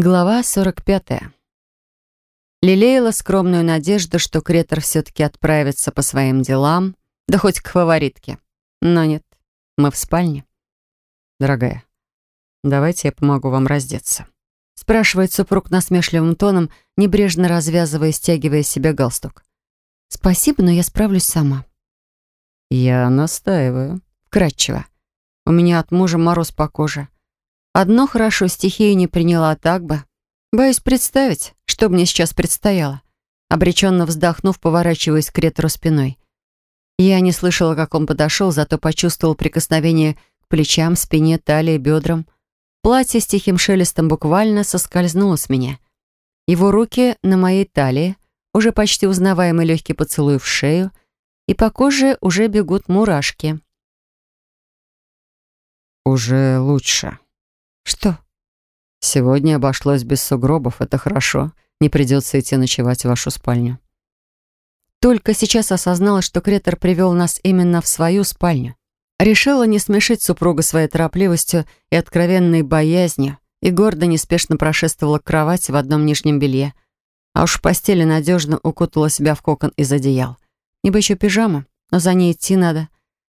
Глава 45. Лелеяла скромную надежду, что Кретор все-таки отправится по своим делам, да хоть к фаворитке. Но нет, мы в спальне. «Дорогая, давайте я помогу вам раздеться», спрашивает супруг насмешливым тоном, небрежно развязывая и стягивая с себя галстук. «Спасибо, но я справлюсь сама». «Я настаиваю», вкратчиво. «У меня от мужа мороз по коже». Одно хорошо, стихию не приняла, так бы. Боюсь представить, что мне сейчас предстояло. Обреченно вздохнув, поворачиваясь к Ретору спиной. Я не слышала, как он подошел, зато почувствовал прикосновение к плечам, спине, талии, бедрам. Платье с тихим шелестом буквально соскользнуло с меня. Его руки на моей талии, уже почти узнаваемый легкий поцелуй в шею, и по коже уже бегут мурашки. «Уже лучше», «Что?» «Сегодня обошлось без сугробов, это хорошо. Не придется идти ночевать в вашу спальню». Только сейчас осознала, что Кретор привел нас именно в свою спальню. Решила не смешить супруга своей торопливостью и откровенной боязнью, и гордо неспешно прошествовала к кровати в одном нижнем белье. А уж в постели надежно укутала себя в кокон из одеял. Небо еще пижама, но за ней идти надо.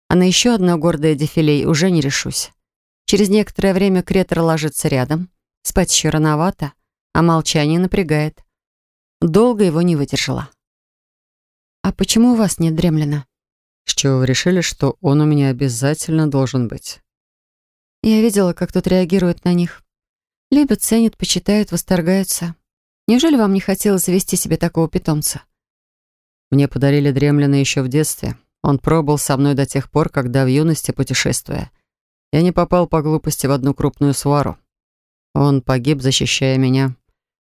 А на еще одно гордое дефиле уже не решусь. Через некоторое время Кретор ложится рядом. Спать еще рановато, а молчание напрягает. Долго его не выдержала. «А почему у вас нет дремлина?» «С чего вы решили, что он у меня обязательно должен быть?» Я видела, как тут реагируют на них. Любят, ценят, почитают, восторгаются. Неужели вам не хотелось завести себе такого питомца? Мне подарили дремлина еще в детстве. Он пробыл со мной до тех пор, когда в юности путешествуя. Я не попал по глупости в одну крупную свару. Он погиб, защищая меня.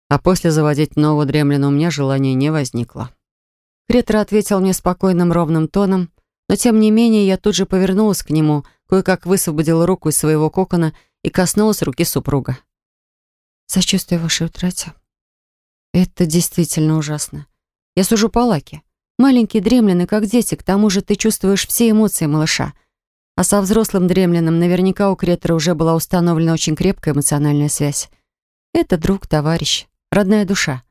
А после заводить нового дремлина у меня желания не возникло. Кретор ответил мне спокойным ровным тоном, но тем не менее я тут же повернулась к нему, кое-как высвободила руку из своего кокона и коснулась руки супруга. Сочувствую вашей утрате. Это действительно ужасно. Я сужу по лаке. Маленькие дремлены, как дети, к тому же ты чувствуешь все эмоции малыша — а со взрослым дремленным наверняка у Кретора уже была установлена очень крепкая эмоциональная связь. Это друг, товарищ, родная душа.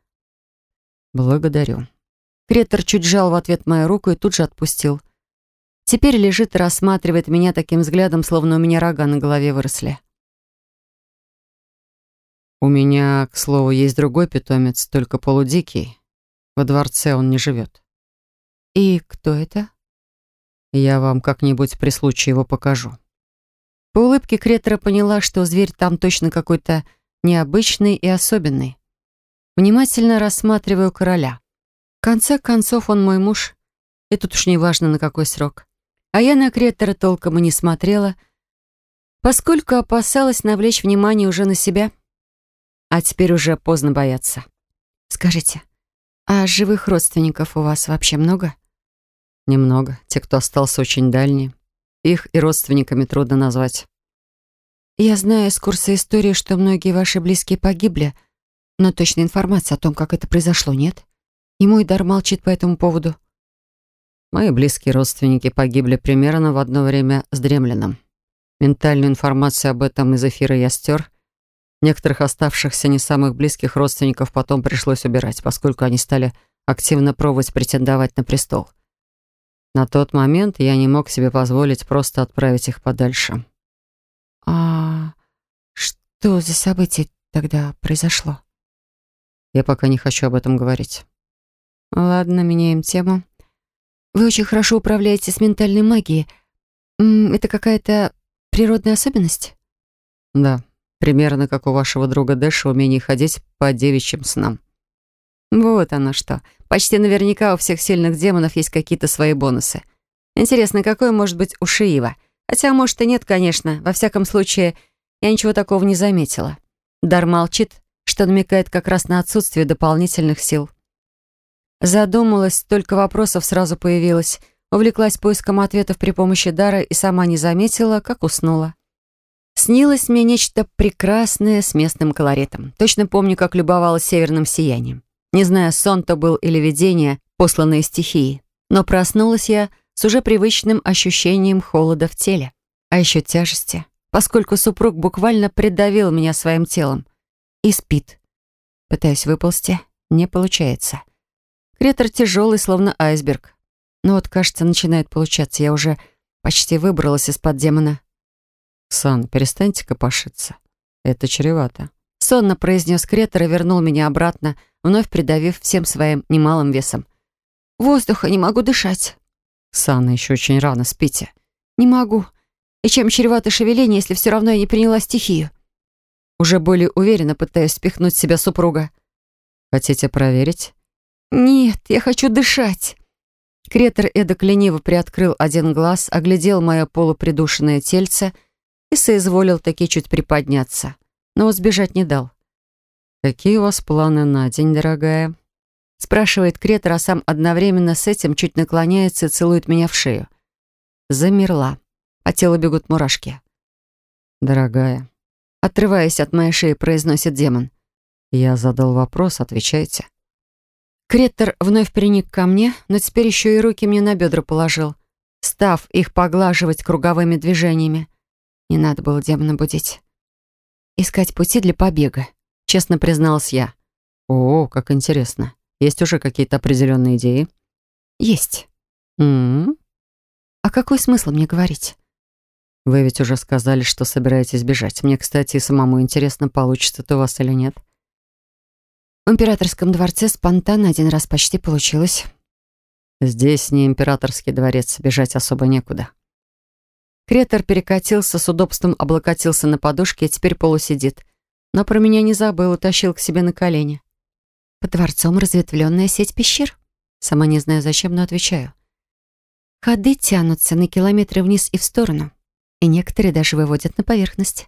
Благодарю. Кретор чуть сжал в ответ мою руку и тут же отпустил. Теперь лежит и рассматривает меня таким взглядом, словно у меня рога на голове выросли. У меня, к слову, есть другой питомец, только полудикий. Во дворце он не живет. И кто это? Я вам как-нибудь при случае его покажу». По улыбке Кретера поняла, что зверь там точно какой-то необычный и особенный. Внимательно рассматриваю короля. В конце концов, он мой муж, и тут уж не важно, на какой срок. А я на Кретера толком и не смотрела, поскольку опасалась навлечь внимание уже на себя. А теперь уже поздно бояться. Скажите, а живых родственников у вас вообще много? Немного. Те, кто остался очень дальние. Их и родственниками трудно назвать. Я знаю из курса истории, что многие ваши близкие погибли, но точной информации о том, как это произошло, нет. И мой дар молчит по этому поводу. Мои близкие родственники погибли примерно в одно время с Дремленом. Ментальную информацию об этом из эфира я стер. Некоторых оставшихся не самых близких родственников потом пришлось убирать, поскольку они стали активно пробовать претендовать на престол. На тот момент я не мог себе позволить просто отправить их подальше. «А что за событие тогда произошло?» Я пока не хочу об этом говорить. Ладно, меняем тему. Вы очень хорошо управляете с ментальной магией. Это какая-то природная особенность? Да, примерно как у вашего друга Дэша умение ходить по девичьим снам. Вот оно что. Почти наверняка у всех сильных демонов есть какие-то свои бонусы. Интересно, какой может быть у Шиива? Хотя, может, и нет, конечно. Во всяком случае, я ничего такого не заметила. Дар молчит, что намекает как раз на отсутствие дополнительных сил. Задумалась, столько вопросов сразу появилось. Увлеклась поиском ответов при помощи дара и сама не заметила, как уснула. Снилось мне нечто прекрасное с местным колоритом. Точно помню, как любовалась северным сиянием. Не знаю, сон то был или видение, посланное стихией. Но проснулась я с уже привычным ощущением холода в теле. А еще тяжести, поскольку супруг буквально придавил меня своим телом. и спит. Пытаюсь выползти, не получается. Кретор тяжелый, словно айсберг. Но вот, кажется, начинает получаться. Я уже почти выбралась из-под демона. «Сан, перестаньте копошиться. Это чревато». Сонно произнес Кретор и вернул меня обратно, вновь придавив всем своим немалым весом. «Воздуха не могу дышать». «Санна, еще очень рано, спите». «Не могу. И чем чревато шевеление, если все равно я не приняла стихию?» Уже более уверенно пытаюсь спихнуть себя супруга. «Хотите проверить?» «Нет, я хочу дышать». Кретор эдак лениво приоткрыл один глаз, оглядел мое полупридушенное тельце и соизволил таки чуть приподняться, но сбежать не дал. «Какие у вас планы на день, дорогая?» Спрашивает Кретор, а сам одновременно с этим чуть наклоняется и целует меня в шею. Замерла. По телу бегут мурашки. «Дорогая», отрываясь от моей шеи, произносит демон. «Я задал вопрос, отвечайте». Креттер вновь приник ко мне, но теперь еще и руки мне на бедра положил, став их поглаживать круговыми движениями. Не надо было демона будить. Искать пути для побега, честно призналась я. О, как интересно. Есть уже какие-то определенные идеи? Есть. М -м -м. А какой смысл мне говорить? Вы ведь уже сказали, что собираетесь бежать. Мне, кстати, самому интересно, получится это у вас или нет. В императорском дворце спонтанно один раз почти получилось. Здесь не императорский дворец, бежать особо некуда. Кретор перекатился, с удобством облокотился на подушке и теперь полусидит. Но про меня не забыл, утащил к себе на колени. Под дворцом разветвленная сеть пещер. Сама не знаю зачем, но отвечаю. Ходы тянутся на километры вниз и в сторону. И некоторые даже выводят на поверхность.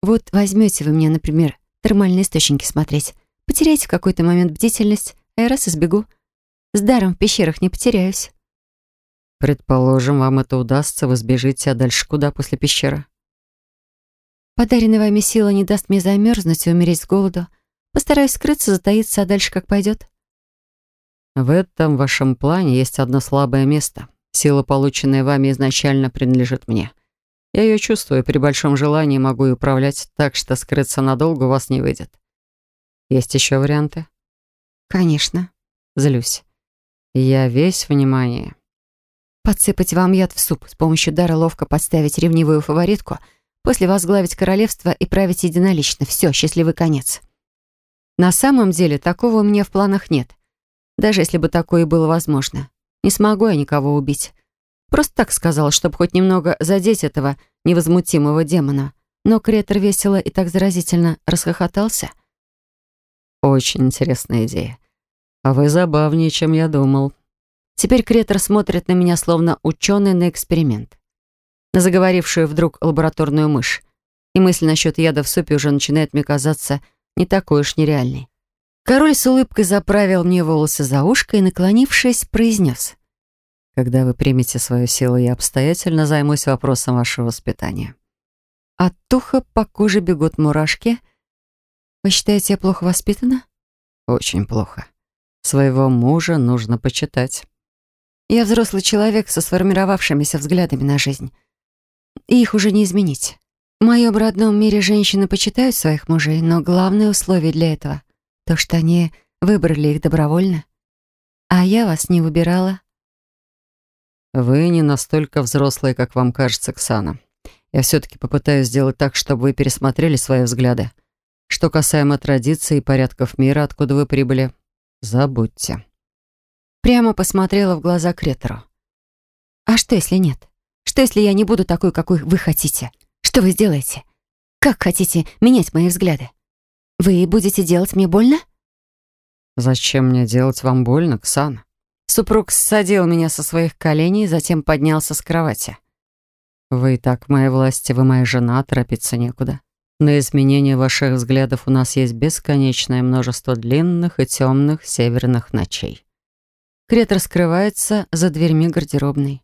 Вот возьмете вы мне, например, термальные источники смотреть. Потеряйте в какой-то момент бдительность, а я раз и сбегу. С даром в пещерах не потеряюсь. Предположим, вам это удастся, вы сбежите, а дальше куда после пещеры? Подаренная вами сила не даст мне замерзнуть и умереть с голоду. Постараюсь скрыться, затаиться, а дальше как пойдет. В этом вашем плане есть одно слабое место. Сила, полученная вами, изначально принадлежит мне. Я ее чувствую, при большом желании могу и управлять, так что скрыться надолго у вас не выйдет. Есть еще варианты? Конечно. Злюсь. Я весь внимание. Подсыпать вам яд в суп, с помощью дара ловко подставить ревнивую фаворитку, после возглавить королевство и править единолично. Все, счастливый конец. На самом деле, такого у меня в планах нет. Даже если бы такое и было возможно. Не смогу я никого убить. Просто так сказал, чтобы хоть немного задеть этого невозмутимого демона. Но Кретор весело и так заразительно расхохотался. Очень интересная идея. А вы забавнее, чем я думал. Теперь Кретор смотрит на меня, словно ученый на эксперимент. На заговорившую вдруг лабораторную мышь. И мысль насчет яда в супе уже начинает мне казаться не такой уж нереальной. Король с улыбкой заправил мне волосы за ушко и, наклонившись, произнес. «Когда вы примете свою силу, я обстоятельно займусь вопросом вашего воспитания». От туха по коже бегут мурашки. «Вы считаете, я плохо воспитана?» «Очень плохо. Своего мужа нужно почитать». Я взрослый человек со сформировавшимися взглядами на жизнь. И их уже не изменить. В моем родном мире женщины почитают своих мужей, но главное условие для этого — то, что они выбрали их добровольно. А я вас не выбирала. Вы не настолько взрослые, как вам кажется, Ксана. Я все-таки попытаюсь сделать так, чтобы вы пересмотрели свои взгляды. Что касаемо традиций и порядков мира, откуда вы прибыли, забудьте. Прямо посмотрела в глаза Кретору. «А что, если нет? Что, если я не буду такой, какой вы хотите? Что вы сделаете? Как хотите менять мои взгляды? Вы будете делать мне больно?» «Зачем мне делать вам больно, Ксана?» Супруг ссадил меня со своих коленей, затем поднялся с кровати. «Вы и так в моей власти, вы моя жена, торопиться некуда. На изменение ваших взглядов у нас есть бесконечное множество длинных и темных северных ночей. Крет раскрывается за дверьми гардеробной.